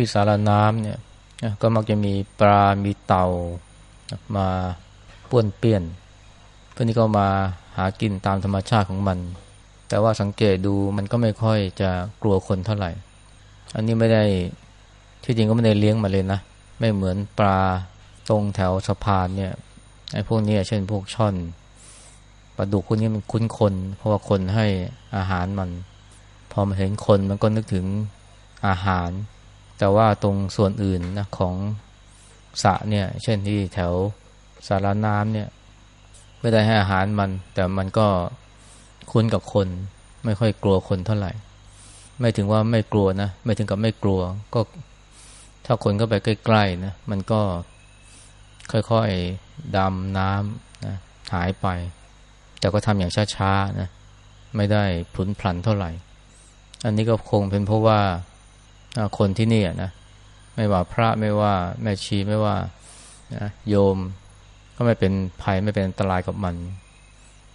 ที่สารน้ำเนี่ยก็มักจะมีปลา มีเต่ามาป้วนเปี้ยนพวกนี้ก็มาหากินตามธรรมชาติของมัน แต่ว่าสังเกตดูมันก็ไม่ค่อยจะกลัวคนเท่าไหร่ อันนี้ไม่ได้ที่จริงก็ไม่ได้เลี้ยงมาเลยนะ ไม่เหมือนปลาตรงแถวสะพานเนี่ยไอ้พวกนี้เช่นพวกช่อนปลาดุกพวกนี้มันคุ้นคน เพราะว่าคนให้อาหารมัน พอมาเห็นคนมันก็นึกถึงอาหาร แต่ว่าตรงส่วนอื่นนะของสะเนี่ย เช่นที่แถวสาราน้ำเนี่ย ไม่ได้ให้อาหารมัน แต่มันก็คุ้นกับคน ไม่ค่อยกลัวคนเท่าไหร่ ไม่ถึงว่าไม่กลัวนะ ไม่ถึงกับไม่กลัว ก็ถ้าคนก็ไปใกล้ๆนะมันก็ค่อยๆดำน้ำนะหายไป แต่ก็ทำอย่างช้าๆนะไม่ได้พลุนพลันเท่าไหร่ อันนี้ก็คงเป็นเพราะว่า คนที่นี่นะไม่ว่าพระไม่ว่าแม่ชีไม่ว่านะโยมก็ไม่เป็นภัยไม่เป็นอันตรายกับมัน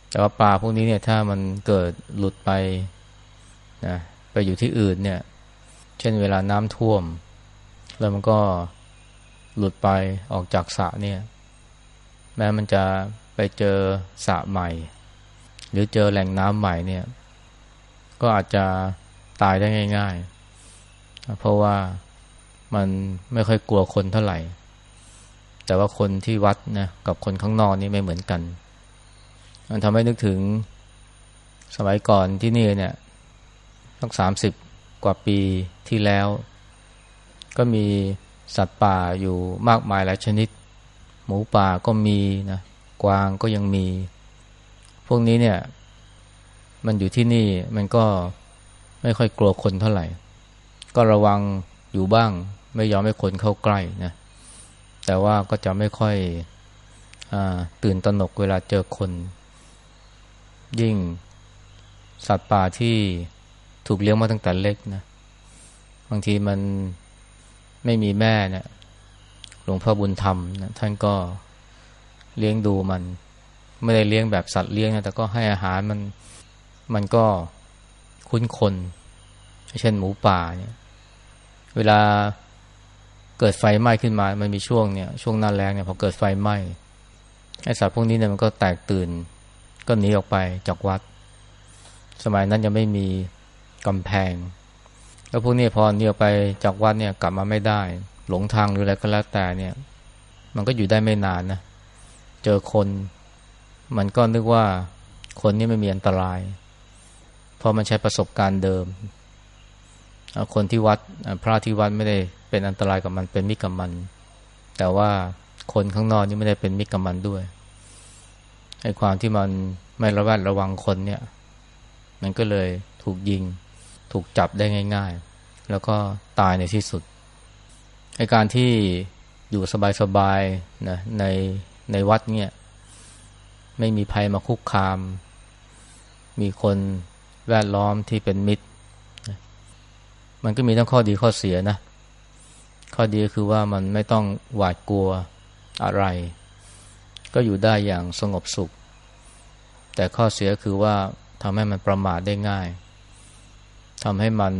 แต่ว่าปลาพวกนี้เนี่ยถ้ามันเกิดหลุดไปนะไปอยู่ที่อื่นเนี่ย เช่นเวลาน้ำท่วม แล้วมันก็หลุดไปออกจากสระเนี่ย แม้มันจะไปเจอสระใหม่ หรือเจอแหล่งน้ำใหม่เนี่ย ก็อาจจะตายได้ง่าย ๆ เพราะว่ามันไม่ค่อยกลัวคนเท่าไหร่ แต่ว่าคนที่วัดนะกับคนข้างนอกนี่ไม่เหมือนกัน มันทำให้นึกถึงสมัยก่อนที่นี่เนี่ยตั้งสามสิบกว่าปีที่แล้ว ก็มีสัตว์ป่าอยู่มากมายหลายชนิด หมูป่าก็มีนะกวางก็ยังมี พวกนี้เนี่ย มันอยู่ที่นี่มันก็ไม่ค่อยกลัวคนเท่าไหร่ ก็ระวังอยู่บ้าง ไม่ยอมให้คนเข้าใกล้นะแต่ว่าก็จะไม่ค่อยอตื่นตระหนกเวลาเจอคน ยิ่งสัตว์ป่าที่ถูกเลี้ยงมาตั้งแต่เล็กนะบางทีมันไม่มีแม่เนะี่ยหลวงพ่อบุญธรรมนะท่านก็เลี้ยงดูมัน ไม่ได้เลี้ยงแบบสัตว์เลี้ยงนะแต่ก็ให้อาหารมันมันก็คุ้นคน เช่นหมูป่าเนี่ย เวลาเกิดไฟไหม้ขึ้นมา มันมีช่วงเนี่ย ช่วงหน้าแรงเนี่ยพอเกิดไฟไหม้ไอสัตว์พวกนี้เนี่ยมันก็แตกตื่น ก็หนีออกไปจากวัด สมัยนั้นยังไม่มีกำแพง แล้วพวกนี้พอหนีออกไปจากวัดเนี่ยกลับมาไม่ได้ หลงทางหรืออะไรก็แล้วแต่เนี่ย มันก็อยู่ได้ไม่นานนะเจอคน มันก็นึกว่าคนนี้ไม่มีอันตรายเพราะมันใช้ประสบการณ์เดิม คนที่วัดพระที่วัดไม่ได้เป็นอันตรายกับมันเป็นมิตรกับมัน แต่ว่าคนข้างนอกนี่ไม่ได้เป็นมิตรกับมันด้วยไอ้ความที่มันไม่ระแวดระวังคนเนี่ย มันก็เลยถูกยิง ถูกจับได้ง่าย ๆ แล้วก็ตายในที่สุดไอ้การที่อยู่สบายๆนะในในวัดเนี่ย ไม่มีภัยมาคุกคาม มีคนแวดล้อมที่เป็นมิตร มันก็มีทั้งข้อดีข้อเสียนะ ข้อดีก็คือว่ามันไม่ต้องหวาดกลัวอะไร ก็อยู่ได้อย่างสงบสุข แต่ข้อเสียคือว่าทำให้มันประมาทได้ง่ายทำให้มัน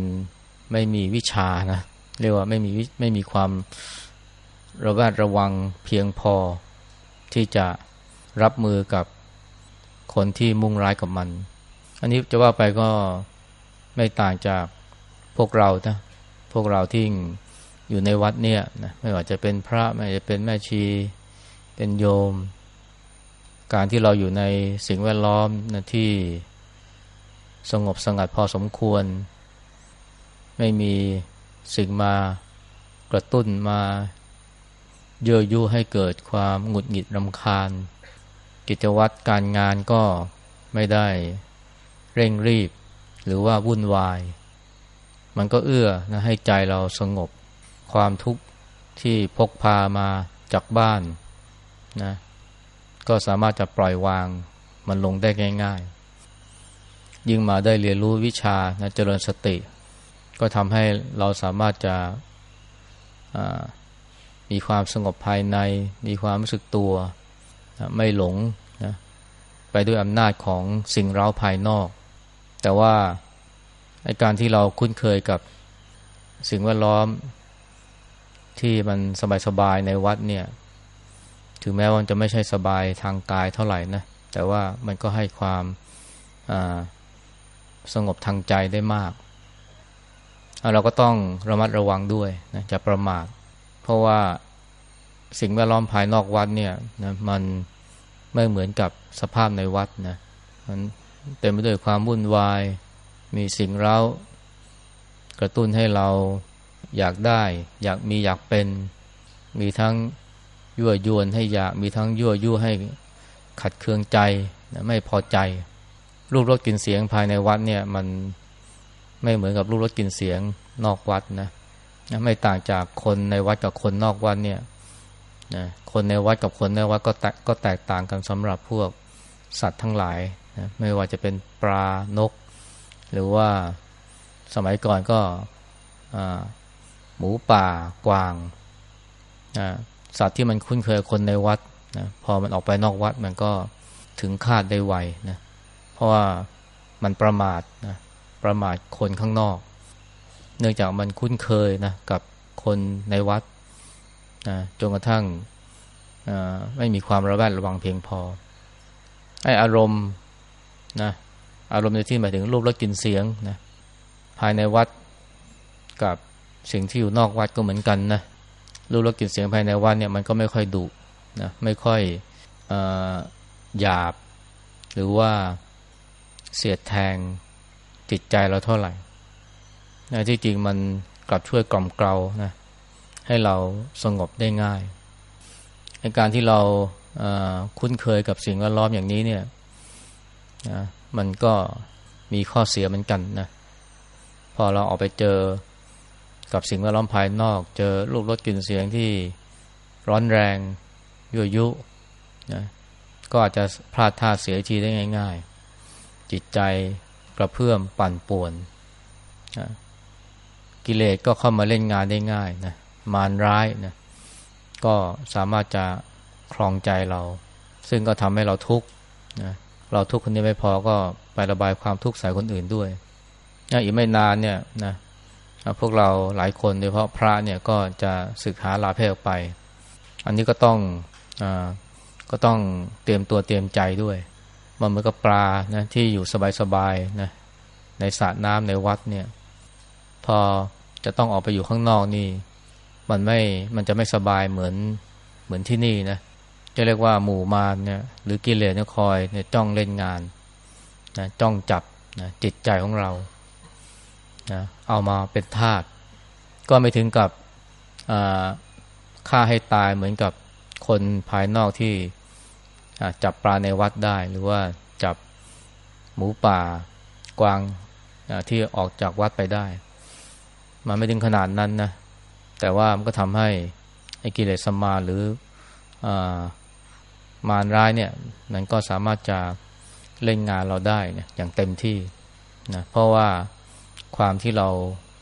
ไม่มีวิชานะ เรียกว่าไม่มีไม่มีความระแวดระวังเพียงพอที่จะรับมือกับคนที่มุ่งร้ายกับมัน อันนี้จะว่าไปก็ไม่ต่างจาก พวกเรานะพวกเราที่อยู่ในวัดเนี่ยนะไม่ว่าจะเป็นพระไม่ว่าจะเป็นแม่ชีเป็นโยม การที่เราอยู่ในสิ่งแวดล้อมนะที่สงบสงัดพอสมควร ไม่มีสิ่งมากระตุ้นมาเยื่อยุให้เกิดความหงุดหงิดรำคาญ กิจวัตรการงานก็ไม่ได้เร่งรีบ หรือว่าวุ่นวาย มันก็เอื้อนะให้ใจเราสงบความทุกข์ที่พกพามาจากบ้านนะก็สามารถจะปล่อยวางมันลงได้ง่าย ๆ ยิ่งมาได้เรียนรู้วิชานะเจริญสติ ก็ทำให้เราสามารถจะมีความสงบภายใน มีความรู้สึกตัวนะไม่หลงนะไปด้วยอำนาจของสิ่งเร้าภายนอก แต่ว่า การที่เราคุ้นเคยกับสิ่งแวดล้อมที่มันสบายๆในวัดเนี่ย ถึงแม้ว่าจะไม่ใช่สบายทางกายเท่าไหร่นะ แต่ว่ามันก็ให้ความสงบทางใจได้มาก เราก็ต้องระมัดระวังด้วยนะจะประมาท เพราะว่าสิ่งแวดล้อมภายนอกวัดเนี่ยนะมันไม่เหมือนกับสภาพในวัดนะ มันเต็มไปด้วยความวุ่นวาย มีสิ่งเร้ากระตุ้นให้เราอยากได้ อยากมีอยากเป็น มีทั้งยั่วยวนให้อยาก มีทั้งยั่วยุให้ขัดเคืองใจไม่พอใจ รูปรสกลิ่นเสียงภายในวัดเนี่ย มันไม่เหมือนกับรูปรสกลิ่นเสียงนอกวัดนะไม่ต่างจากคนในวัดกับคนนอกวัดเนี่ยนะคนในวัดกับคนในวัดก็แตกก็แตกต่างกันสำหรับพวกสัตว์ทั้งหลายนะไม่ว่าจะเป็นปลานก หรือว่าสมัยก่อนก็หมูป่ากวางสัตว์ที่มันคุ้นเคยคนในวัดนะพอมันออกไปนอกวัดมันก็ถึงคาดได้ไวนะเพราะว่ามันประมาทนะประมาทคนข้างนอก เนื่องจากมันคุ้นเคยนะกับคนในวัดนะจนกระทั่งไม่มีความระแวดระวังเพียงพอไออารมณ์นะ อารมณ์ในที่หมายถึงรูปรสกลิ่นเสียงนะภายในวัดกับสิ่งที่อยู่นอกวัดก็เหมือนกันนะรูปรสกลิ่นเสียงภายในวัดเนี่ยมันก็ไม่ค่อยดุนะไม่ค่อยอหยาบ หรือว่าเสียดแทงจิตใจเราเท่าไหร่นะที่จริงมันกลับช่วยกล่อมเกลานะให้เราสงบได้ง่ายในการที่เราคุ้นเคยกับสิ่งแวดล้อมอย่างนี้เนี่ยนะ มันก็มีข้อเสียเหมือนกันนะพอเราออกไปเจอกับสิ่งแวดล้อมภายนอก เจอรูปรสกลิ่นเสียงที่ร้อนแรงยั่วยุนะก็อาจจะพลาดท่าเสียทีได้ง่าย ๆ จิตใจกระเพื่อมปั่นป่วนนะกิเลสก็เข้ามาเล่นงานได้ง่ายนะมารร้ายนะก็สามารถจะคลองใจเรา ซึ่งก็ทำให้เราทุกข์นะ เราทุกคนนี้ไม่พอก็ไประบายความทุกข์ใส่คนอื่นด้วยอีกไม่นานเนี่ยนะพวกเราหลายคนโดยเฉพาะพระเนี่ยก็จะศึกหาลาเพศออกไป อันนี้ก็ต้องอก็ต้องเตรียมตัวเตรียมใจด้วย มันเหมือนกับปลานะที่อยู่สบายๆนะในสระน้ำในวัดเนี่ย พอจะต้องออกไปอยู่ข้างนอกนี่ มันไม่มันจะไม่สบายเหมือนเหมือนที่นี่นะ จะเรียกว่าหมู่มารเนี่ยหรือกิเลสเนี่ยคอยเนี่ยจ้องเล่นงานนะจ้องจับนะจิตใจของเรานะเอามาเป็นทาสก็ไม่ถึงกับฆ่าให้ตายเหมือนกับคนภายนอกที่จับปลาในวัดได้ หรือว่าจับหมูป่ากวางที่ออกจากวัดไปได้ มันไม่ถึงขนาดนั้นนะแต่ว่ามันก็ทำให้ไอ้กิเลสมาหรืออ มารร้ายเนี่ยมันก็สามารถจะเล่นงานเราได้เนี่ยอย่างเต็มที่นะเพราะว่าความที่เรา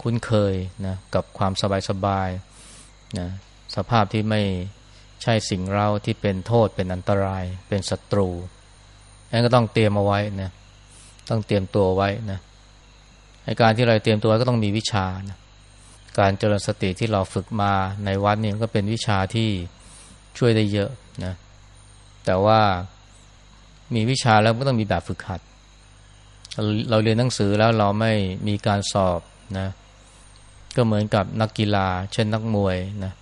คุ้นเคยนะกับความสบายๆนะสภาพที่ไม่ใช่สิ่งเราที่เป็นโทษเป็นอันตรายเป็นศัตรูนั้นก็ต้องเตรียมเอาไว้นะต้องเตรียมตัวไว้นะในการที่เราเตรียมตัวก็ต้องมีวิชานะการเจริญสติที่เราฝึกมาในวัดนี่ก็เป็นวิชาที่ช่วยได้เยอะนะ แต่ว่ามีวิชาแล้วก็ต้องมีแบบฝึกหัด เราเรียนหนังสือแล้วเราไม่มีการสอบนะ ก็เหมือนกับนักกีฬา เช่นนักมวยนะ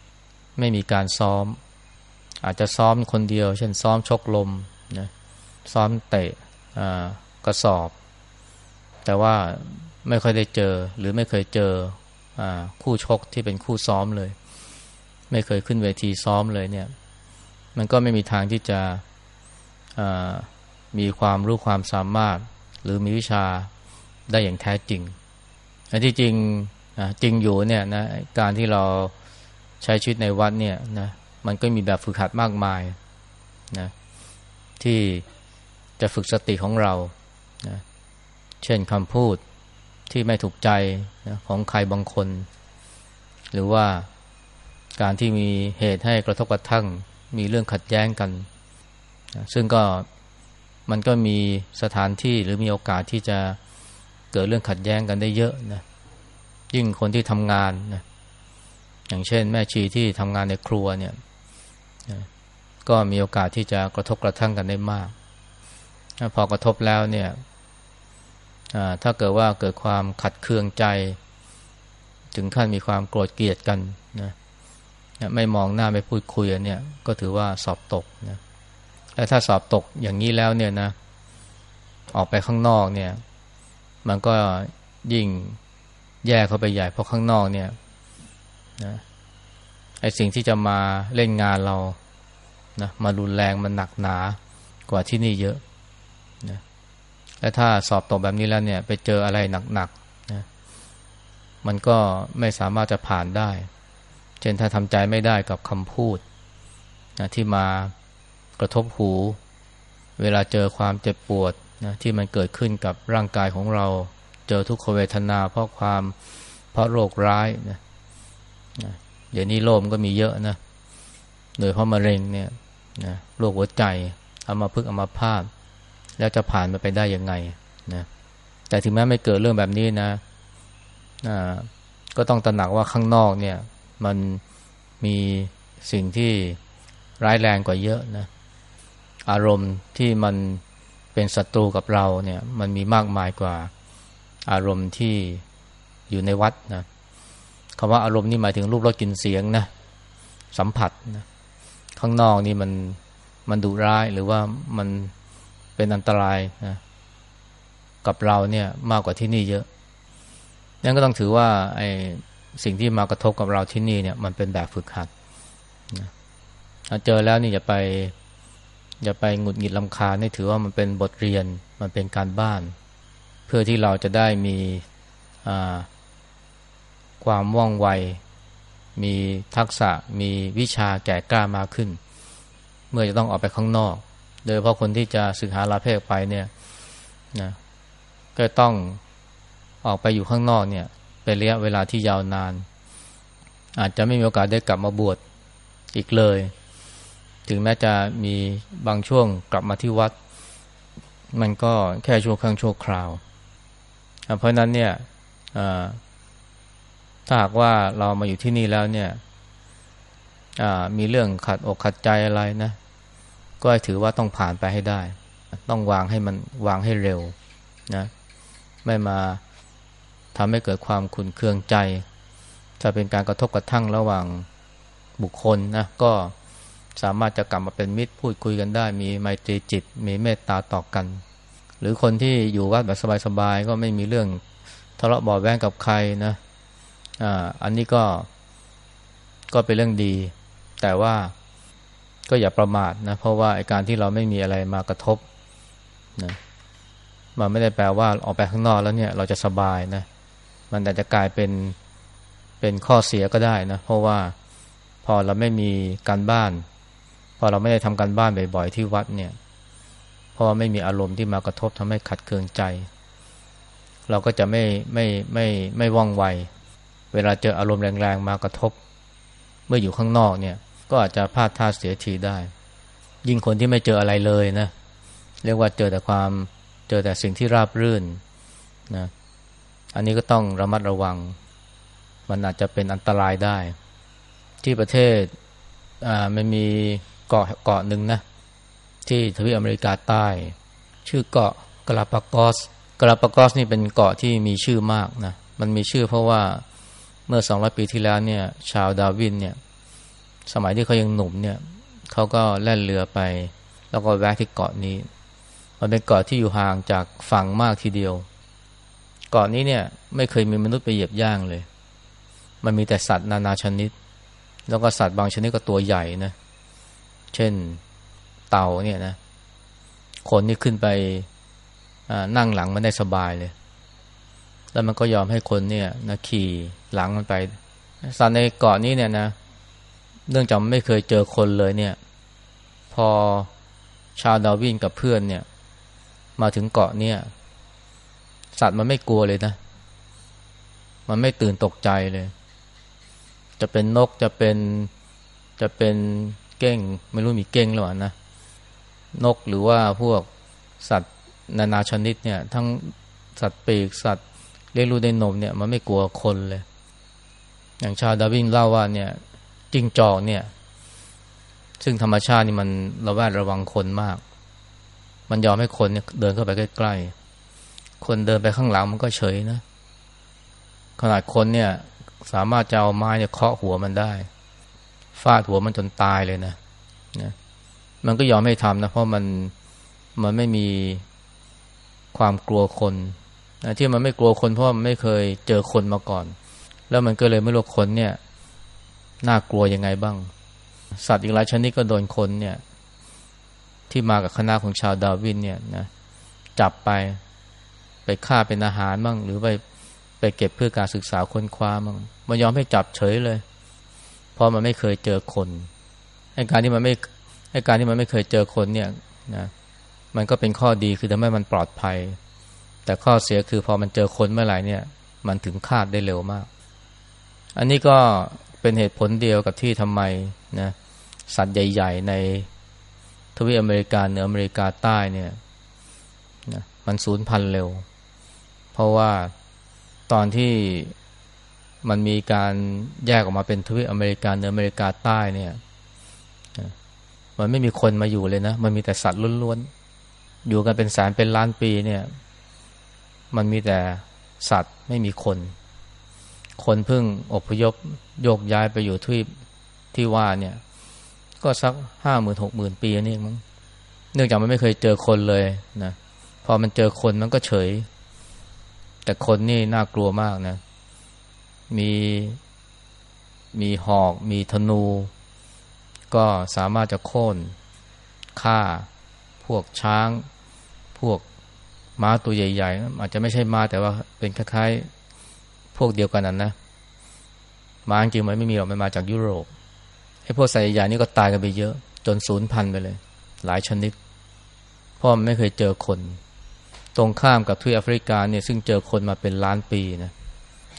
ไม่มีการซ้อม อาจจะซ้อมคนเดียว เช่นซ้อมชกลมนะซ้อมเตะกระสอบ แต่ว่าไม่ค่อยได้เจอหรือไม่เคยเจอคู่ชกที่เป็นคู่ซ้อมเลย ไม่เคยขึ้นเวทีซ้อมเลยเนี่ย มันก็ไม่มีทางที่จะมีความรู้ความสามารถ หรือมีวิชาได้อย่างแท้จริงอันที่จริงจริงอยู่เนี่ยนะการที่เราใช้ชีวิตในวัดเนี่ยนะมันก็มีแบบฝึกหัดมากมายนะที่จะฝึกสติของเรานะเช่นคำพูดที่ไม่ถูกใจนะของใครบางคน หรือว่าการที่มีเหตุให้กระทบกระทั่ง มีเรื่องขัดแย้งกัน ซึ่งก็มันก็มีสถานที่หรือมีโอกาสที่จะเกิดเรื่องขัดแย้งกันได้เยอะนะยิ่งคนที่ทำงานนะอย่างเช่น แม่ชีที่ทำงานในครัวเนี่ยนะก็มีโอกาสที่จะกระทบกระทั่งกันได้มาก พอกระทบแล้วเนี่ยถ้าเกิดว่าเกิดความขัดเคืองใจ ถึงขั้นมีความโกรธเกลียดกันนะ ไม่มองหน้าไม่พูดคุยเนี่ย ก็ถือว่าสอบตกนะและถ้าสอบตกอย่างนี้แล้วเนี่ยนะ ออกไปข้างนอกเนี่ย มันก็ยิ่งแย่เข้าไปใหญ่เพราะข้างนอกเนี่ยนะไอสิ่งที่จะมาเล่นงานเรานะมารุนแรงมันหนักหนากว่าที่นี่เยอะนะและถ้าสอบตกแบบนี้แล้วเนี่ย ไปเจออะไรหนักๆนะมันก็ไม่สามารถจะผ่านได้ เช่นถ้าทำใจไม่ได้กับคำพูดนะที่มากระทบหู เวลาเจอความเจ็บปวดนะที่มันเกิดขึ้นกับร่างกายของเรา เจอทุกขเวทนาเพราะความเพราะโรคร้ายนะนะเดี๋ยวนี้โรคมก็มีเยอะนะ โดยเพราะมะเร็งเนี่ยนะโรคหัวใจเอามาพึกเอามาพาดแล้วจะผ่านมาไปได้ยังไงนะแต่ถึงแม้ไม่เกิดเรื่องแบบนี้นะนะก็ต้องตระหนักว่าข้างนอกเนี่ย มันมีสิ่งที่ร้ายแรงกว่าเยอะนะ อารมณ์ที่มันเป็นศัตรูกับเราเนี่ย มันมีมากมายกว่าอารมณ์ที่อยู่ในวัดนะคำว่าอารมณ์นี่หมายถึงรูปรสกลิ่นเสียงนะสัมผัสนะข้างนอกนี่มันมันดุร้ายหรือว่ามันเป็นอันตรายนะกับเราเนี่ยมากกว่าที่นี่เยอะนั่นก็ต้องถือว่าไอ สิ่งที่มากระทบกับเราที่นี่เนี่ย มันเป็นแบบฝึกหัดนะเจอแล้วนี่อย่าไป อย่าไปหงุดหงิดลำคาญนี่ถือว่ามันเป็นบทเรียนมันเป็นการบ้าน เพื่อที่เราจะได้มีความว่องไว มีทักษะมีวิชาแก่กล้ามากขึ้น เมื่อจะต้องออกไปข้างนอก โดยเพราะคนที่จะศึกษาลาเพศไปเนี่ยนะก็ต้องออกไปอยู่ข้างนอกเนี่ย เป็นระยะเวลาที่ยาวนาน อาจจะไม่มีโอกาสได้กลับมาบวชอีกเลย ถึงแม้จะมีบางช่วงกลับมาที่วัด มันก็แค่ช่วงครั้งชั่วคราว เพราะนั้นเนี่ยถ้าหากว่าเรามาอยู่ที่นี่แล้วเนี่ยมีเรื่องขัดอกขัดใจอะไรนะ ก็ถือว่าต้องผ่านไปให้ได้ ต้องวางให้มันวางให้เร็วนะ ไม่มาำให้เกิดความขุนเคืองใจถ้าเป็นการกระทบกระทั่งระหว่างบุคคลนะก็สามารถจะกลับมาเป็นมิตรพูดคุยกันได้ มีไมตรีจิต มีเมตตาต่อกัน หรือคนที่อยู่วัดแบบสบายๆก็ไม่มีเรื่องทะเลาะเบาแวงกับใครนะอ่าอันนี้ก็ก็เป็นเรื่องดี แต่ว่าก็อย่าประมาทนะเพราะว่าไอการที่เราไม่มีอะไรมากระทบนะมันไม่ได้แปลว่าออกไปข้างนอกแล้วเนี่ย เราจะสบายนะ มันอาจจะกลายเป็นเป็นข้อเสียก็ได้นะ เพราะว่าพอเราไม่มีการบ้าน พอเราไม่ได้ทำการบ้านบ่อยๆที่วัดเนี่ยเพราะไม่มีอารมณ์ที่มากระทบทำให้ขัดเคืองใจ เราก็จะไม่ไม่ไม่ไม่ว่องไว เวลาเจออารมณ์แรงๆมากระทบ เมื่ออยู่ข้างนอกเนี่ย ก็อาจจะพลาดท่าเสียทีได้ ยิ่งคนที่ไม่เจออะไรเลยนะเรียกว่าเจอแต่ความเจอแต่สิ่งที่ราบรื่นนะ อันนี้ก็ต้องระมัดระวัง มันอาจจะเป็นอันตรายได้ ที่ประเทศอ่ามันมีเกาะเกาะหนึ่งนะ ที่ทวีปอเมริกาใต้ ชื่อเกาะกาลาปากอสกาลาปากอสนี่เป็นเกาะที่มีชื่อมากนะมันมีชื่อเพราะว่าเมื่อสองร้อยปีที่แล้วเนี่ย ชาวดาวินเนี่ย สมัยที่เขายังหนุ่มเนี่ยเขาก็แล่นเรือไป แล้วก็แวะที่เกาะนี้ มันเป็นเกาะที่อยู่ห่างจากฝั่งมากทีเดียว เกาะนี้เนี่ยไม่เคยมีมนุษย์ไปเหยียบย่างเลย มันมีแต่สัตว์นานาชนิด แล้วก็สัตว์บางชนิดก็ตัวใหญ่นะ เช่นเต่าเนี่ยนะ คนนี่ขึ้นไปนั่งหลังมันได้สบายเลย แล้วมันก็ยอมให้คนเนี่ยนะขี่หลังมันไป สัตว์ในเกาะนี้เนี่ยนะ เนื่องจากไม่เคยเจอคนเลยเนี่ย พอชาวดาวินกับเพื่อนเนี่ย มาถึงเกาะเนี่ย สัตว์มันไม่กลัวเลยนะ มันไม่ตื่นตกใจเลย จะเป็นนกจะเป็นจะเป็นเก้ง ไม่รู้มีเก้งหรือเปล่านะ นกหรือว่าพวกสัตว์นานาชนิดเนี่ย ทั้งสัตว์ปีกสัตว์เลี้ยงลูกด้วยนมเนี่ย มันไม่กลัวคนเลย อย่างชาวดาวินเล่าว่าเนี่ยจิ้งจอกเนี่ย ซึ่งธรรมชาตินี่มันระแวดระวังคนมาก มันยอมให้คนเนี่ยเดินเข้าไปใกล้ๆ คนเดินไปข้างหลังมันก็เฉยนะ ขนาดคนเนี่ย สามารถจะเอาไม้เนี่ยเคาะหัวมันได้ ฟาดหัวมันจนตายเลยนะนะมันก็ยอมให้ทำนะ เพราะมันมันไม่มีความกลัวคนนะที่มันไม่กลัวคนเพราะมันไม่เคยเจอคนมาก่อน แล้วมันก็เลยไม่รู้คนเนี่ยน่ากลัวยังไงบ้าง สัตว์อีกหลายชนิดก็โดนคนเนี่ย ที่มากับคณะของชาวดาวินเนี่ยนะจับไป ไปฆ่าเป็นอาหารบ้างหรือไปไปเก็บเพื่อการศึกษาค้นคว้าบ้างมันยอมให้จับเฉยเลย เพราะมันไม่เคยเจอคนไอ้การที่มันไม่ไอ้การที่มันไม่เคยเจอคนเนี่ยนะมันก็เป็นข้อดีคือทำให้มันปลอดภัย แต่ข้อเสียคือพอมันเจอคนเมื่อไหร่เนี่ย มันถึงคาดได้เร็วมาก อันนี้ก็เป็นเหตุผลเดียวกับที่ทำไมนะสัตว์ใหญ่ ๆ ในทวีปอเมริกาเหนืออเมริกาใต้เนี่ยนะมันสูญพันธุ์เร็ว เพราะว่าตอนที่มันมีการแยกออกมาเป็นทวีปอเมริกาเหนืออเมริกาใต้เนี่ยมันไม่มีคนมาอยู่เลยนะ มันมีแต่สัตว์ล้วนๆ อยู่กันเป็นแสนเป็นล้านปีเนี่ย มันมีแต่สัตว์ไม่มีคน คนเพิ่งอพยพโยกย้ายไปอยู่ที่ที่ว่าเนี่ย ก็สักห้าหมื่นหกหมื่นปีนี่มั้ง เนื่องจากมันไม่เคยเจอคนเลยนะ พอมันเจอคนมันก็เฉย แต่คนนี่น่ากลัวมากนะ มีมีหอกมีธนู ก็สามารถจะโค่นฆ่า พวกช้าง พวกม้าตัวใหญ่ๆ อาจจะไม่ใช่ม้าแต่ว่าเป็นคล้ายๆ พวกเดียวกันนั่นนะม้าจริงมันไม่มีหรอกมันมาจากยุโรปไอ้พวกสายใหญ่นี่ก็ตายกันไปเยอะ จนสูญพันไปเลย หลายชนิด เพราะมันไม่เคยเจอคน ตรงข้ามกับทวีปแอฟริกาเนี่ยซึ่งเจอคนมาเป็นล้านปีนะ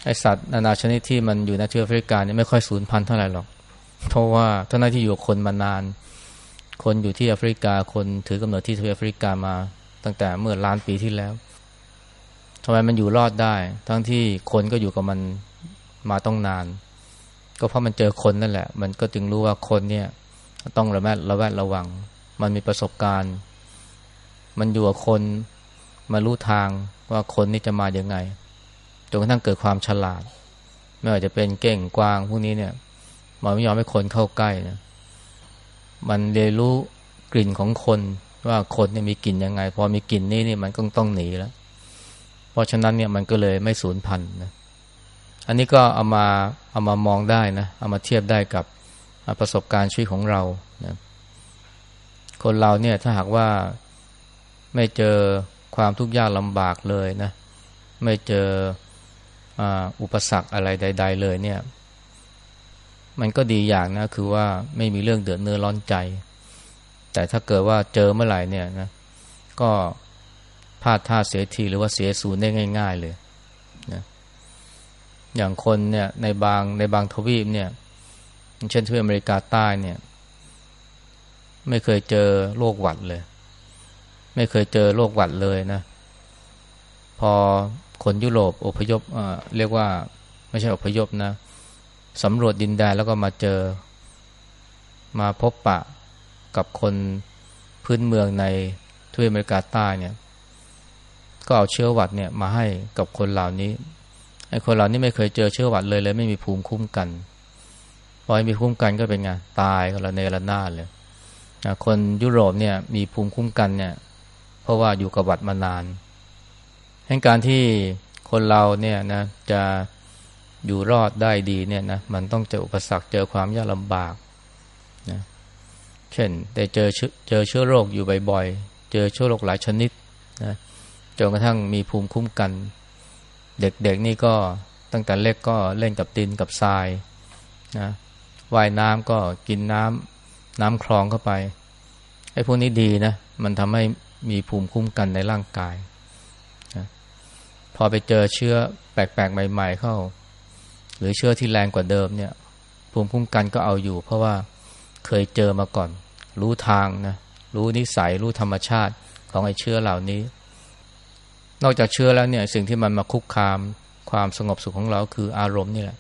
ไอสัตว์นานาชนิดที่มันอยู่ในทวีปแอฟริกาเนี่ยไม่ค่อยสูญพันธุ์เท่าไหร่หรอก เพราะว่าท่านที่อยู่คนมานาน คนอยู่ที่แอฟริกาคนถือกำเนิดที่ทวีปแอฟริกามา ตั้งแต่เมื่อล้านปีที่แล้วทำไมมันอยู่รอดได้ ทั้งที่คนก็อยู่กับมันมาต้องนาน ก็เพราะมันเจอคนนั่นแหละ มันก็จึงรู้ว่าคนเนี่ย ต้องระแวดระแวดระวัง มันมีประสบการณ์ มันอยู่กับคน มารู้ทางว่าคนนี่จะมาอย่างไงจนกระทั่งเกิดความฉลาด ไม่ว่าจะเป็นเก่งกวางพวกนี้เนี่ยมันไม่ยอมให้คนเข้าใกล้นะมันเรียนรู้กลิ่นของคนว่าคนเนี่ยมีกลิ่นยังไง พอมีกลิ่นนี้นี่มันก็ต้องหนีแล้ว เพราะฉะนั้นเนี่ยมันก็เลยไม่สูญพันธุ์นะอันนี้ก็เอามาเอามามองได้นะเอามาเทียบได้กับประสบการณ์ชีวิตของเรานะคนเราเนี่ยถ้าหากว่าไม่เจอ ความทุกข์ยากลำบากเลยนะ ไม่เจออุปสรรคอะไรใด ๆ เลยเนี่ย มันก็ดีอย่างนะ คือว่าไม่มีเรื่องเดือดเนื้อร้อนใจ แต่ถ้าเกิดว่าเจอเมื่อไหร่เนี่ยนะ ก็พลาดท่าเสียทีหรือว่าเสียศูนย์ได้ง่าย ๆ เลยนะอย่างคนเนี่ยในบางในบางทวีปเนี่ย เช่นทวีปอเมริกาใต้เนี่ย ไม่เคยเจอโรคหวัดเลย ไม่เคยเจอโรคหวัดเลยนะ พอคนยุโรปอพยพเรียกว่าไม่ใช่อพยพนะสำรวจดินแดนแล้วก็มาเจอ มาพบปะกับคนพื้นเมืองในทวีปอเมริกาใต้เนี่ย ก็เอาเชื้อหวัดเนี่ยมาให้กับคนเหล่านี้ไอ้คนเหล่านี้ไม่เคยเจอเชื้อหวัดเลยเลยไม่มีภูมิคุ้มกันพอไม่มีภูมิคุ้มกันก็เป็นไงตายก็ละเนระนาดเลยคนยุโรปเนี่ยมีภูมิคุ้มกันเนี่ย เพราะว่าอยู่กับวัดมานานแห่งการที่คนเราเนี่ยนะจะอยู่รอดได้ดีเนี่ยนะมันต้องเจออุปสรรคเจอความยากลำบากนะเช่นได้เจอเจอเชื้อโรคอยู่บ่อยๆ เจอเชื้อโรคหลายชนิดนะจนกระทั่งมีภูมิคุ้มกัน เด็กๆนี่ก็ตั้งแต่เล็กก็เล่นกับดินกับทรายนะว่ายน้ำก็กินน้ำน้ำคลองเข้าไปไอ้พวกนี้ดีนะ มันทำให้ มีภูมิคุ้มกันในร่างกายนะพอไปเจอเชื้อแปลกๆ ใหม่ ๆ เข้า หรือเชื้อที่แรงกว่าเดิมเนี่ย ภูมิคุ้มกันก็เอาอยู่ เพราะว่าเคยเจอมาก่อน รู้ทางนะรู้นิสัยรู้ธรรมชาติของไอ้เชื้อเหล่านี้ นอกจากเชื้อแล้วเนี่ย สิ่งที่มันมาคุกคามความสงบสุขของเราคืออารมณ์นี่แหละ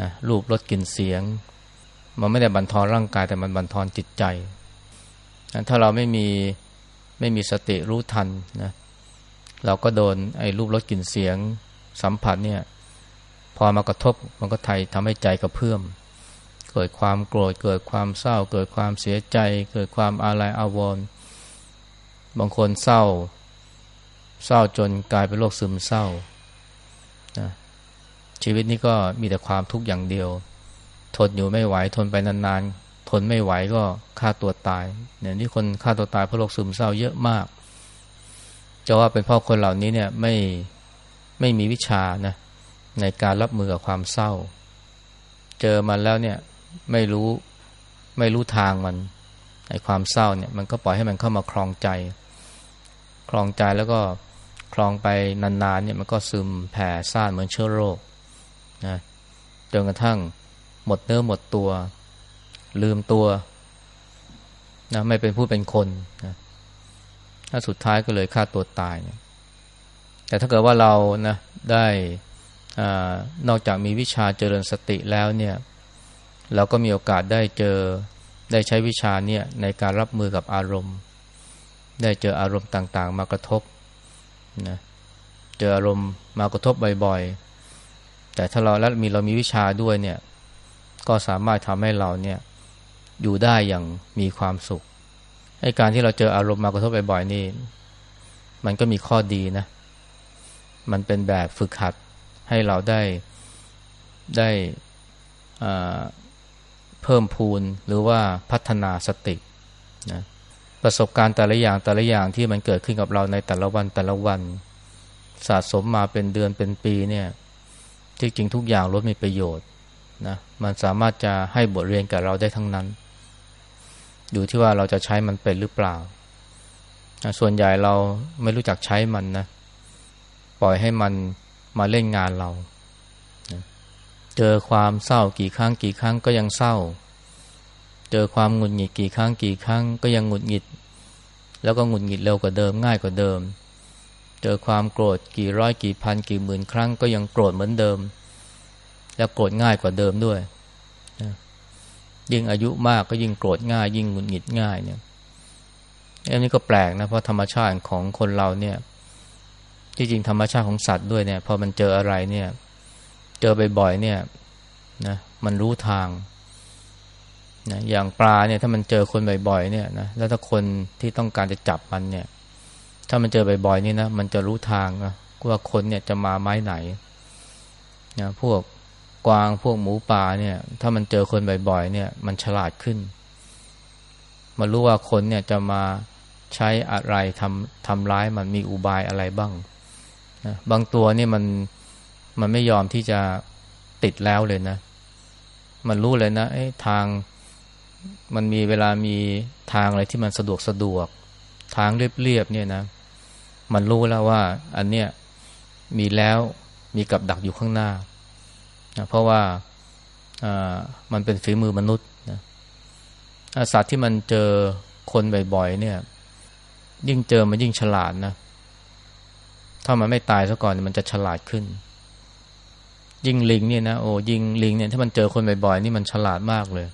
นะรูปรสกลิ่นเสียง มันไม่ได้บันทอนร่างกายแต่มันบันทอนจิตใจนะถ้าเราไม่มี ไม่มีสติรู้ทันนะเราก็โดนไอ้รูปรสกลิ่นเสียงสัมผัสเนี่ย พอมากระทบมันก็ไทยทำให้ใจกระเพื่อม เกิดความโกรธเกิดความเศร้า เกิดความเสียใจ เกิดความอาลัยอาวรณ์บางคนเศร้า เศร้าจนกลายเป็นโรคซึมเศร้านะชีวิตนี้ก็มีแต่ความทุกข์อย่างเดียว ทนอยู่ไม่ไหวทนไปนานๆ ทนไม่ไหวก็ฆ่าตัวตายเนี่ยนี่คนฆ่าตัวตายเพราะโรคซึมเศร้าเยอะมาก จะว่าเป็นเพราะคนเหล่านี้เนี่ยไม่ไม่มีวิชานะในการรับมือกับความเศร้า เจอมันแล้วเนี่ยไม่รู้ไม่รู้ทางมันไอ้ความเศร้าเนี่ยมันก็ปล่อยให้มันเข้ามาคลองใจ คลองใจแล้วก็คลองไปนานๆเนี่ยมันก็ซึมแผ่ซ่านเหมือนเชื้อโรคนะจนกระทั่งหมดเนื้อหมดตัว ลืมตัวนะไม่เป็นผู้เป็นคนนะถ้าสุดท้ายก็เลยฆ่าตัวตายนี่ยแต่ถ้าเกิดว่าเรานะได้อนอกจากมีวิชาเจริญสติแล้วเนี่ย เราก็มีโอกาสได้เจอได้ใช้วิชาเนี่ยในการรับมือกับอารมณ์ ได้เจออารมณ์ต่างๆ มากระทบนะเจออารมณ์มากระทบบ่อยๆแต่ถ้าเราแล้วมีเรามีวิชาด้วยเนี่ย ก็สามารถทำให้เราเนี่ย อยู่ได้อย่างมีความสุขให้การที่เราเจออารมณ์มากระทบบ่อยๆนี่ มันก็มีข้อดีนะ มันเป็นแบบฝึกหัดให้เราได้ได้เพิ่มพูนหรือว่าพัฒนาสตินะประสบการณ์แต่ละอย่างแต่ละอย่างที่มันเกิดขึ้นกับเราในแต่ละวันแต่ละวัน สะสมมาเป็นเดือนเป็นปีเนี่ยจริงๆทุกอย่างล้วนมีประโยชน์นะมันสามารถจะให้บทเรียนกับเราได้ทั้งนั้น อยู่ที่ว่าเราจะใช้มันเป็นหรือเปล่า ส่วนใหญ่เราไม่รู้จักใช้มันนะ ปล่อยให้มันมาเล่นงานเรา เจอความเศร้ากี่ครั้งกี่ครั้งก็ยังเศร้า เจอความหงุดหงิดกี่ครั้งกี่ครั้งก็ยังหงุดหงิด แล้วก็หงุดหงิดเร็วกว่าเดิมง่ายกว่าเดิม เจอความโกรธกี่ร้อยกี่พันกี่หมื่นครั้งก็ยังโกรธเหมือนเดิม แล้วโกรธง่ายกว่าเดิมด้วย ยิ่งอายุมากก็ยิ่งโกรธง่าย ยิ่งหงุดหงิดง่ายเนี่ยอันนี้ก็แปลกนะเพราะธรรมชาติของคนเราเนี่ย ที่จริงธรรมชาติของสัตว์ด้วยเนี่ยพอมันเจออะไรเนี่ย เจอบ่อยๆเนี่ยนะมันรู้ทางนะอย่างปลาเนี่ยถ้ามันเจอคนบ่อยๆเนี่ยนะแล้วถ้าคนที่ต้องการจะจับมันเนี่ย ถ้ามันเจอบ่อยๆนี่นะมันจะรู้ทางนะว่าคนเนี่ยจะมาไม้ไหนนะพวก กวางพวกหมูป่าเนี่ย ถ้ามันเจอคนบ่อยๆเนี่ย มันฉลาดขึ้น มันรู้ว่าคนเนี่ยจะมาใช้อะไรทำทำร้ายมันมีอุบายอะไรบ้างนะบางตัวนี่มันมันไม่ยอมที่จะติดแล้วเลยนะ มันรู้เลยนะไอ้ทางมันมีเวลามีทางอะไรที่มันสะดวกสะดวก ทางเรียบๆเนี่ยนะ มันรู้แล้วว่า อันเนี้ยมีแล้วมีกับดักอยู่ข้างหน้า นะเพราะว่ามันเป็นฝีมือมนุษย์นะสัตว์ที่มันเจอคนบ่อยๆเนี่ย ยิ่งเจอมันยิ่งฉลาดนะ ถ้ามันไม่ตายซะก่อนมันจะฉลาดขึ้น ยิงลิงเนี่ยนะโอ้ยิงลิงเนี่ยถ้ามันเจอคนบ่อยๆนี่มันฉลาดมากเลย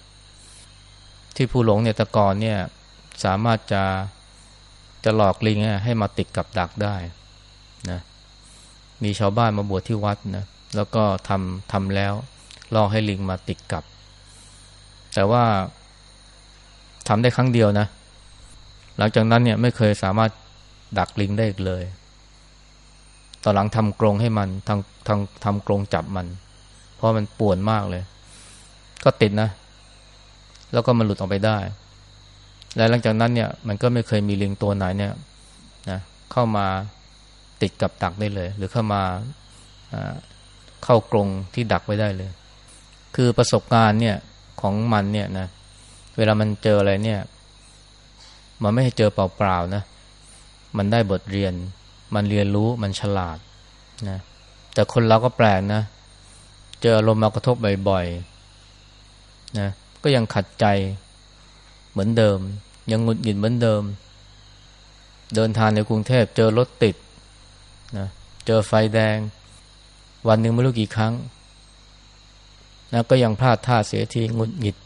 ที่ผู้หลงเนี่ยตะกอนเนี่ย สามารถจะจะหลอกลิงให้มาติดกับดักได้นะมีชาวบ้านมาบวชที่วัดนะ แล้วก็ทำทำแล้วล่อให้ลิงมาติดกับ แต่ว่าทำได้ครั้งเดียวนะ หลังจากนั้นเนี่ยไม่เคยสามารถดักลิงได้อีกเลย ต่อหลังทำกรงให้มันทำทำทำกรงจับมัน เพราะมันป่วนมากเลย ก็ติดนะ แล้วก็มันหลุดออกไปได้ และหลังจากนั้นเนี่ยมันก็ไม่เคยมีลิงตัวไหนเนี่ยนะเข้ามาติดกับตักได้เลย หรือเข้ามา เข้ากรงที่ดักไว้ได้เลย คือประสบการณ์เนี่ยของมันเนี่ยนะ เวลามันเจออะไรเนี่ย มันไม่ให้เจอเปล่าๆนะ มันได้บทเรียน มันเรียนรู้มันฉลาดนะ แต่คนเราก็แปลกนะ เจออารมณ์มากระทบบ่อยๆนะ ก็ยังขัดใจเหมือนเดิม ยังหงุดหงิดเหมือนเดิม เดินทางในกรุงเทพเจอรถติดนะ เจอไฟแดง วันหนึ่งไม่รู้กี่ครั้งนะก็ยังพลาดท่าเสียทีงุดหงิด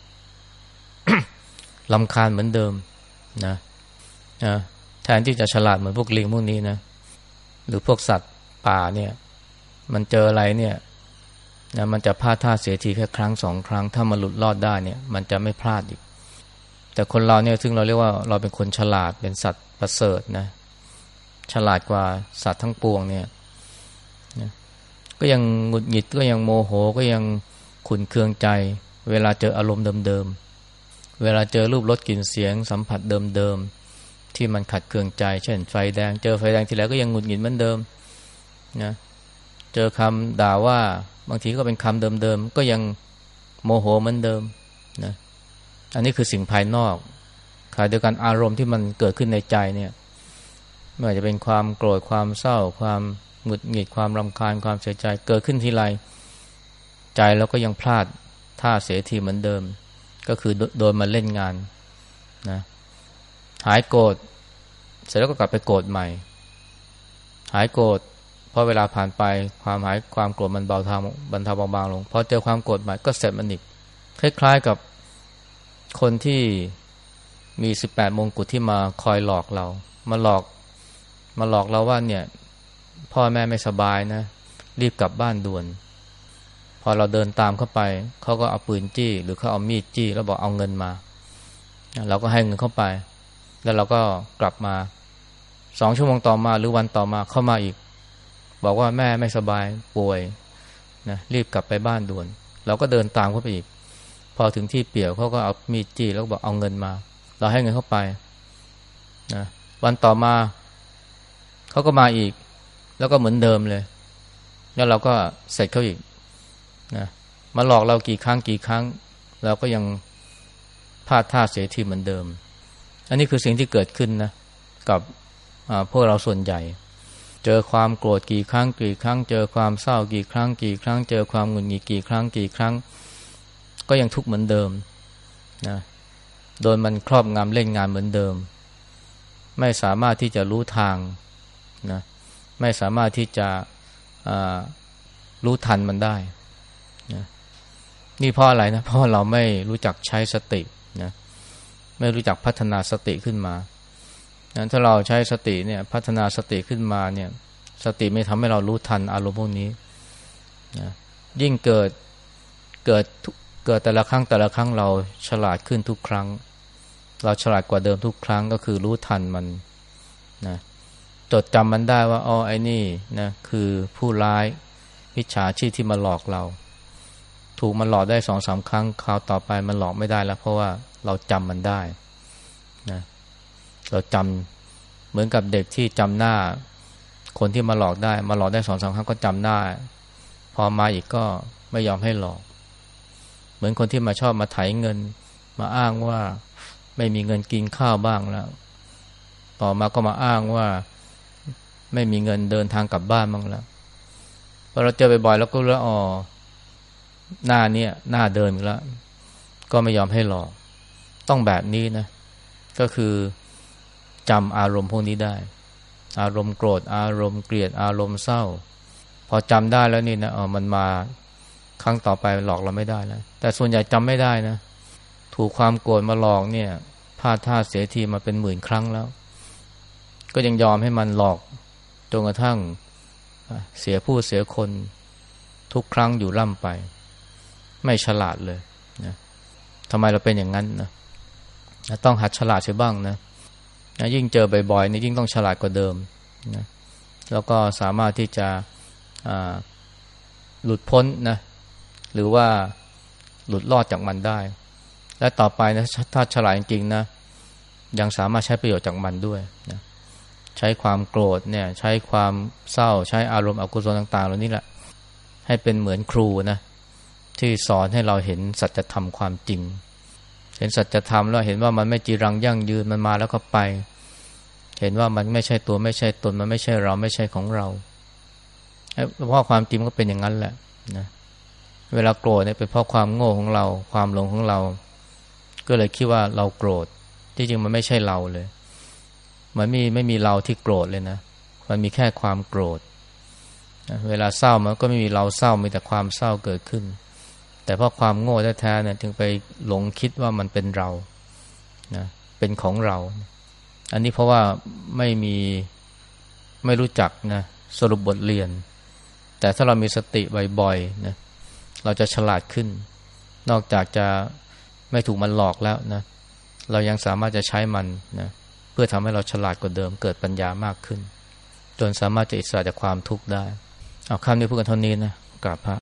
ลำคาญเหมือนเดิมนะนะแทนที่จะฉลาดเหมือนพวกลิงพวกนี้นะ หรือพวกสัตว์ป่าเนี่ย มันเจออะไรเนี่ยนะมันจะพลาดท่าเสียทีแค่ครั้งสองครั้ง ถ้ามันหลุดรอดได้เนี่ย มันจะไม่พลาดอีก แต่คนเราเนี่ยซึ่งเราเรียกว่าเราเป็นคนฉลาดเป็นสัตว์ประเสริฐนะ ฉลาดกว่าสัตว์ทั้งปวงเนี่ย ก็ยังหงุดหงิดก็ยังโมโหก็ยังขุนเคืองใจ เวลาเจออารมณ์เดิมๆเวลาเจอรูปรสกลิ่นเสียงสัมผัสเดิมๆที่มันขัดเคืองใจ เช่น ไฟแดง เจอไฟแดงทีไรก็ยังหงุดหงิดเหมือนเดิมนะเจอคำด่าว่าบางทีก็เป็นคำเดิมๆก็ยังโมโหเหมือนเดิมนะอันนี้คือสิ่งภายนอกขณะเดียวกันอารมณ์ที่มันเกิดขึ้นในใจเนี่ยไม่ว่าจะเป็นความโกรธความเศร้าความ หงุดหงิดความรำคาญความเสียใจเกิดขึ้นทีไรใจเราก็ยังพลาดท่าเสียทีเหมือนเดิม ก็คือโดนมาเล่นงานนะหายโกรธเสร็จแล้วก็กลับไปโกรธใหม่ หายโกรธพอเวลาผ่านไปความหายความโกรธมันเบาทางบรรเทาบางๆลงพอเจอความโกรธใหม่ก็เสร็จมันอีกคล้ายๆกับคนที่มีสิบแปดมงกุฎที่มาคอยหลอกเรา มาหลอก มาหลอกเราว่าเนี่ย พ่อแม่ไม่สบายนะ รีบกลับบ้านด่วน พอเราเดินตามเข้าไป เขาก็เอาปืนจี้ หรือเขาเอามีดจี้ แล้วบอกเอาเงินมา เราก็ให้เงินเข้าไป แล้วเราก็กลับมาสองชั่วโมงต่อมาหรือวันต่อมาเข้ามาอีก บอกว่าแม่ไม่สบายป่วยนะรีบกลับไปบ้านด่วน เราก็เดินตามเขาไปอีก พอถึงที่เปี่ยวเขาก็เอามีดจี้แล้วบอกเอาเงินมา เราให้เงินเข้าไปนะวันต่อมาเขาก็มาอีก แล้วก็เหมือนเดิมเลย แล้วเราก็เสร็จเขาอีกนะมาหลอกเรากี่ครั้งกี่ครั้ง เราก็ยังพลาดท่าเสียทีเหมือนเดิม อันนี้คือสิ่งที่เกิดขึ้นนะ กับพวกเราส่วนใหญ่ เจอความโกรธกี่ครั้งกี่ครั้ง เจอความเศร้ากี่ครั้งกี่ครั้ง เจอความหงุดหงิดกี่ครั้งกี่ครั้ง ก็ยังทุกข์เหมือนเดิมนะโดนมันครอบงำเล่นงานเหมือนเดิม ไม่สามารถที่จะรู้ทางนะ ไม่สามารถที่จะรู้ทันมันได้นะนี่เพราะอะไรนะเพราะเราไม่รู้จักใช้สตินะไม่รู้จักพัฒนาสติขึ้นมานะถ้าเราใช้สติเนี่ยพัฒนาสติขึ้นมาเนี่ย สติไม่ทำให้เรารู้ทันอารมณ์พวกนี้นะยิ่งเกิดเกิดเกิดแต่ละครั้งแต่ละครั้งเราฉลาดขึ้นทุกครั้ง เราฉลาดกว่าเดิมทุกครั้งก็คือรู้ทันมันนะ จดจำมันได้ว่าอ๋อไอ้นี่นะคือผู้ร้ายมิจฉาชีพที่มาหลอกเรา ถูกมันหลอกได้สองสามครั้งคราวต่อไปมันหลอกไม่ได้แล้ว เพราะว่าเราจำมันได้นะเราจำเหมือนกับเด็กที่จำหน้า คนที่มาหลอกได้ มาหลอกได้สองสาครั้งก็จำได้ พอมาอีกก็ไม่ยอมให้หลอก เหมือนคนที่มาชอบมาไถเงิน มาอ้างว่าไม่มีเงินกินข้าวบ้างแล้ว ต่อมาก็มาอ้างว่า ไม่มีเงินเดินทางกลับบ้านบ้างแล้วพอเราเจอบ่อยๆแล้วก็รู้อ๋อหน้าเนี่ยหน้าเดิมอีกแล้ว ก็ไม่ยอมให้หลอก ต้องแบบนี้นะ ก็คือจำอารมณ์พวกนี้ได้ อารมณ์โกรธ อารมณ์เกลียด อารมณ์เศร้า พอจำได้แล้วนี่นะอ๋อมันมาครั้งต่อไปหลอกเราไม่ได้แล้ว แต่ส่วนใหญ่จำไม่ได้นะ ถูกความโกรธมาหลอกเนี่ยพลาดท่าเสียทีมาเป็นหมื่นครั้งแล้ว ก็ยังยอมให้มันหลอก จนกระทั่งเสียผู้เสียคนทุกครั้งอยู่ล่ำไป ไม่ฉลาดเลยนะทำไมเราเป็นอย่างนั้นนะต้องหัดฉลาดเสียบ้างนะนะยิ่งเจอบ่อยๆนี่ยิ่งต้องฉลาดกว่าเดิมนะแล้วก็สามารถที่จะหลุดพ้นนะหรือว่าหลุดรอดจากมันได้ และต่อไปนะถ้าฉลาดจริงๆนะยังสามารถใช้ประโยชน์จากมันด้วยนะ ใช้ความโกรธเนี่ยใช้ความเศร้าใช้อารมณ์อกุศลต่างๆเหล่านี้แหละ ให้เป็นเหมือนครูนะที่สอนให้เราเห็นสัจธรรมความจริง เห็นสัจธรรมแล้วเห็นว่ามันไม่จีรังยั่งยืนมันมาแล้วก็ไป เห็นว่ามันไม่ใช่ตัวไม่ใช่ตนมันไม่ใช่เราไม่ใช่ของเราเพราะความจริงก็เป็นอย่างนั้นแหละนะเวลาโกรธเนี่ยเป็นเพราะความโง่ของเรา ความหลงของเรา ก็เลยคิดว่าเราโกรธที่จริงมันไม่ใช่เราเลย มันไม่ไม่มีเราที่โกรธเลยนะ มันมีแค่ความโกรธ เวลาเศร้ามันก็ไม่มีเราเศร้ามีแต่ความเศร้าเกิดขึ้น แต่เพราะความโง่แท้ๆเนี่ยถึงไปหลงคิดว่ามันเป็นเรานะเป็นของเรา อันนี้เพราะว่าไม่มีไม่รู้จักนะสรุปบทเรียน แต่ถ้าเรามีสติบ่อยๆนะเราจะฉลาดขึ้น นอกจากจะไม่ถูกมันหลอกแล้วนะ เรายังสามารถจะใช้มันนะเพื่อทำให้เราฉลาดกว่าเดิม เกิดปัญญามากขึ้น จนสามารถจะอิสระจากความทุกข์ได้ เอาคำนี้พูดกันเท่านี้นะกราบพระ